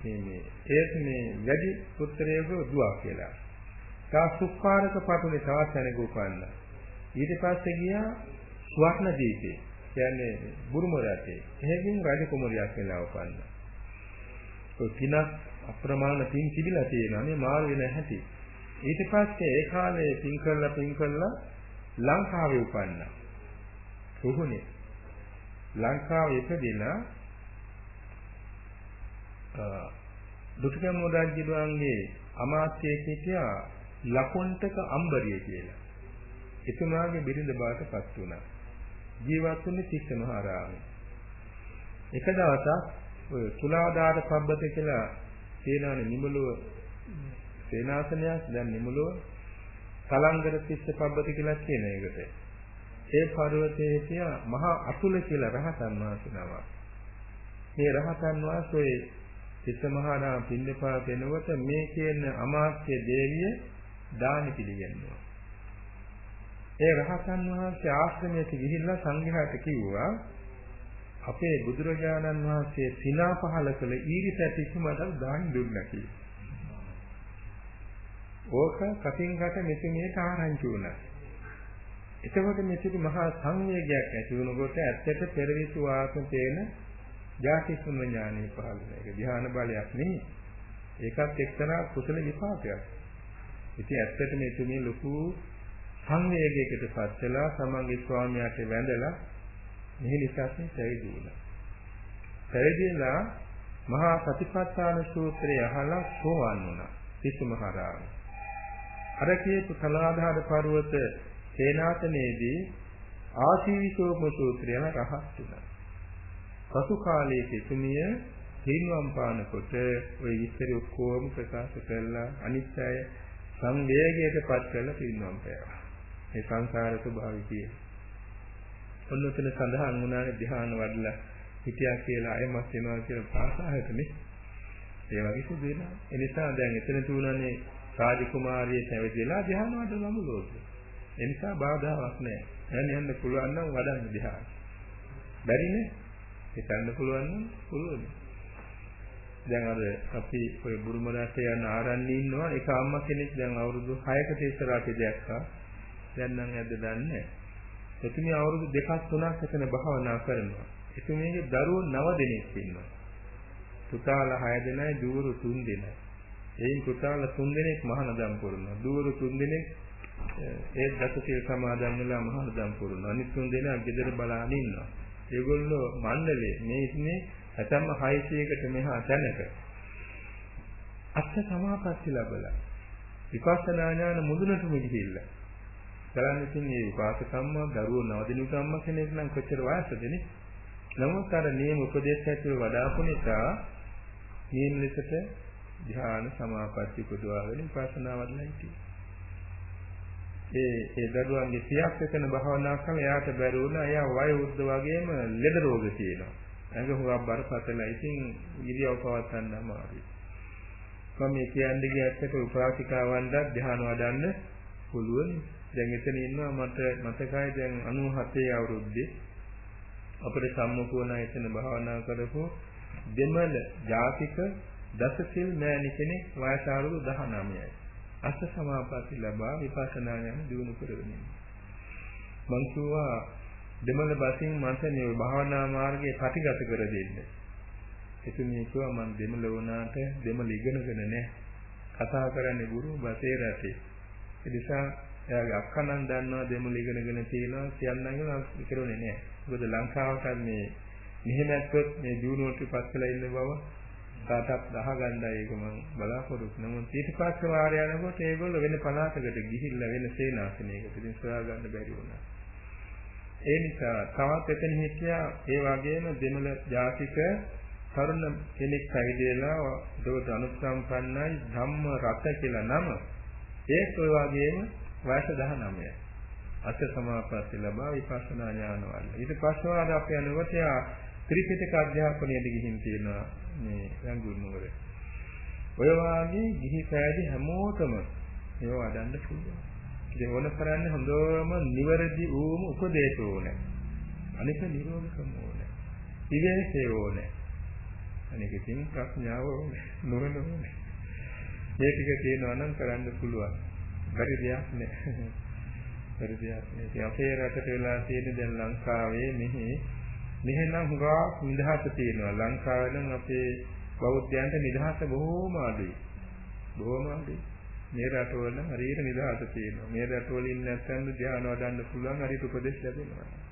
මේ මේ ඒත් මේ වැඩි පුත්‍රයෙකු දුවා කියලා. තා සුක්කාරක පතුනේ තවත් තැනක උපන්න. ඊට පස්සේ ගියා ස්වර්ණ දීපේ. කියන්නේ බුරුම රටේ. එහෙකින් රජ කුමරියක් වෙලා උපන්නා. ඔය පිනක් අප්‍රමාණ පින් තිබිලා තියෙනවා නේ මාරු වෙන හැටි. ඊට පස්සේ ඒ කාලේ පින් කරලා පින් කරලා ලංකාවේ උපන්නා. රුහුණේ. ලංකාවේ ඉපදිලා දුටුගැමුණු රජුගේ අමාත්‍යයෙක් හිටියා ලකොන්ටක අම්බරිය කියලා. එතුමාගේ බිරිඳ බාටපත් වුණා. ජීවත් වෙන්නේ තිස්ස මහරාමේ. එක දවසක් ඔය තුලාදාර පබ්බත කියලා තියෙනවානේ නිමලුව සේනාසනයක් දැන් නිමලුව කලංගර තිස්ස පබ්බත කියලා කියන එකට. ඒ පර්වතයේ තියා මහා අතුල කියලා රහතන් වහන්සේ නමක්. මේ රහතන් වහන්සේ තිස්ස මහරහා පින්දපා දෙනකොට මේ කියන අමාත්‍ය දේවිය දානි පිළිගන්නවා. ඒ රහතන් වහන්සේ ආශ්‍රමයට ගිහිල්ලා සංඝයාට කිව්වා අපේ බුදුරජාණන් වහන්සේ සිනා පහල කළ ඊරිසැටික් මට දාන් දුන්නා කියලා. ඕක කටින් කට මෙතනේට ආරංචි වුණා. එතකොට මෙතන මහා සංවේගයක් ඇති වුණකොට ඇත්තට පෙරවිසු ආත්ම තේන ජාතිසුම ඥානෙ පහළ වෙන එක ධ්‍යාන බලයක් නෙමෙයි. ඒකත් එක්තරා කුසල විපාකයක්. ඉතින් ඇත්තට මෙතුමිය ලොකු සංවේගයකටපත් වෙලා සමන්ගේ ස්වාමියාට වැඳලා මෙහි නිසාස්නේ පැවිදි වුණා. පැවිදිලා මහා සතිපට්ඨාන සූත්‍රය අහලා සෝවන් වුණා. පිසු මහරහතන්. අර කියපු කලාදාද පර්වත සේනාසනයේදී ආශීවිසෝම සූත්‍රය රහත් වුණා. පසු කාලයේ පිසුමිය හින්වම් පානකොට ওই විස්තර ඔක්කොම ප්‍රකාශ කළා අනිත්‍යය සංවේගයට පත් කරලා පින්වම් පෑවා. මේ සංසාර ස්වභාවය කියන්නේ ඔන්න ඔතන සඳහන් වුණානේ ධ්‍යාන වඩලා හිටියා කියලා අයමත් වෙනවා කියලා පාසාහයටනේ. ඒ වගේ සිදු වෙනවා. ඒ නිසා දැන් එතන තුනනේ රාජකුමාරිය පැවිදිලා ධ්‍යාන වඩලම ලෝකෙ. ඒ නිසා බාධාවක් නැහැ. දැන් යන්න පුළුවන් නම් වඩන්න ධ්‍යාන. බැරිනේ. හිතන්න පුළුවන් නම් පුළුවන්. දැන් අර අපි ඔය බුරුම රටේ යන ආරණ්‍ය ඉන්නවා ඒක අම්මා කෙනෙක් දැන් අවුරුදු 6කට ඉස්සරහ අපි දැක්කා. දැන් නම් ඇද්ද දන්නේ නැහැ. එතුමිය අවුරුදු දෙකක් තුනක් එතන භාවනා කරනවා. එතුමියගේ දරුවෝ 9 දෙනෙක් ඉන්නවා. පුතාලා 6 දෙනයි, දූවරු 3 දෙනයි. එයින් පුතාලා 3 දෙනෙක් මහානදම් පුරනවා. දූවරු 3 දෙනෙක් ඒ දසකේ සමාදන් වෙලා මහානදම් පුරනවා. අනිත් 3 දෙනා ගෙදර බලාගෙන ඉන්නවා. ඒගොල්ලෝ මණ්ඩලේ මේ ඉන්නේ ඇතම්ම 600කට මෙහා තැනක. අත්ත සමාපatti ලැබලා විපස්සනා ඥාන මුදුනටම ගිහිල්ලා කරන්නේ ඉතින් මේ විපාකකම්ම දරුවෝ නවදිනුකම්ම කෙනෙක් නම් කොච්චර වයසදනේ. නමුත් අර නියම උපදේශ ඇතුළේ වඩාපු නිසා නියම ලෙසට ධ්‍යාන සමාපatti පුදවාගෙන විපස්සනා වඩලා හිටියේ. ඒ ඒ දරුවන්ගේ සියක් එතන භාවනා කරලා එයාට බැරි වුණා. එයා වයෝවෘද්ධ වගේම ලෙඩ රෝග තියෙනවා. ඇඟ හුඟක් බරපතලයි. ඉතින් ඉරියව් පවත්වන්න අමාරුයි. කොහොම කියන්නේ ගියත් උපාසිකාවන්ට ධ්‍යාන වඩන්න පුළුවන්. දැන් එතන ඉන්නවා මට මතකයි දැන් 97 අවුරුද්දේ අපිට සම්මුඛ වුණා එතන භාවනා කරපු දෙමළ ජාතික දසසිල් මෑණි කෙනෙක් වයස අවුරුදු 19යි. අස්ස සමාපatti ලබා විපස්සනා ඥාන දිනු කරගෙන මං කිව්වා දෙමළ බසින් මට මේ භාවනා මාර්ගයේ ප්‍රතිගත කර දෙන්න. එතුමිය කිව්වා මං දෙමළ වුණාට දෙමළ ඉගෙනගෙන නැහැ. කතා කරන්නේ ගුරු බසේ රටේ. ඒ නිසා එයාගේ අක්කා නම් දන්නවා දෙමළ ඉගෙනගෙන තියෙනවා කියන්නම් කියලා ඉකරුනේ නැහැ. මොකද ලංකාවට මේ මෙහෙම ඇත්තොත් මේ දිනුවට පස්සෙලා ඉන්න බව කාටත් දහගන්නයි ඒක මම බලාපොරොත්තු නමුත් ඊට පස්සේ වාරය යනකොට ඒගොල්ලෝ වෙන පළාතකට ගිහිල්ලා වෙන සේනාසනයකට ඉතින් සොයා ගන්න බැරි වුණා. ඒ නිසා තවත් එතන හිටියා ඒ වගේම දෙමළ ජාතික තරුණ කෙනෙක් පැවිදිලා දොට අනුසම්පන්නයි ධම්ම රත කියලා නම ඒත් ඔය වගේම වයස 19යි. අත සමාපatti ලබා විපස්සනා ඥාන වල. ඊට පස්සේ ආද අපි යනකොට යා ත්‍රිපිටක අධ්‍යාපනයේදී ගිහින් තියෙනවා මේ රංගුන් නුවර. ඔය වාගේ ගිහි පෑදී හැමෝටම ඒව වඩන්න පුළුවන්. ඉතින් ඕන කරන්නේ හොඳම නිවැරදි වූම උපදේශ ඕනේ. අනික නිරෝධකම ඕනේ. විවේකේ ඕනේ. අනික ඉතින් ප්‍රඥාව ඕනේ. නුවණ ඕනේ. මේ ටික තියෙනවා නම් කරන්න පුළුවන්. බැරි දෙයක් නෑ. බැරි දෙයක් නෑ. ඉතින් අපේ රටට වෙලා තියෙන දැන් ලංකාවේ මෙහි මෙහෙනම් හුඟා නිදහස තියෙනවා. ලංකාවේ නම් අපේ බෞද්ධයන්ට නිදහස බොහෝම අඩුයි. බොහෝම අඩුයි. මේ රටවල හරියට නිදහස තියෙනවා. මේ රටවල ඉන්න නැත්නම් ධ්‍යාන වඩන්න පුළුවන් හරියට උපදෙස් ලැබෙනවා.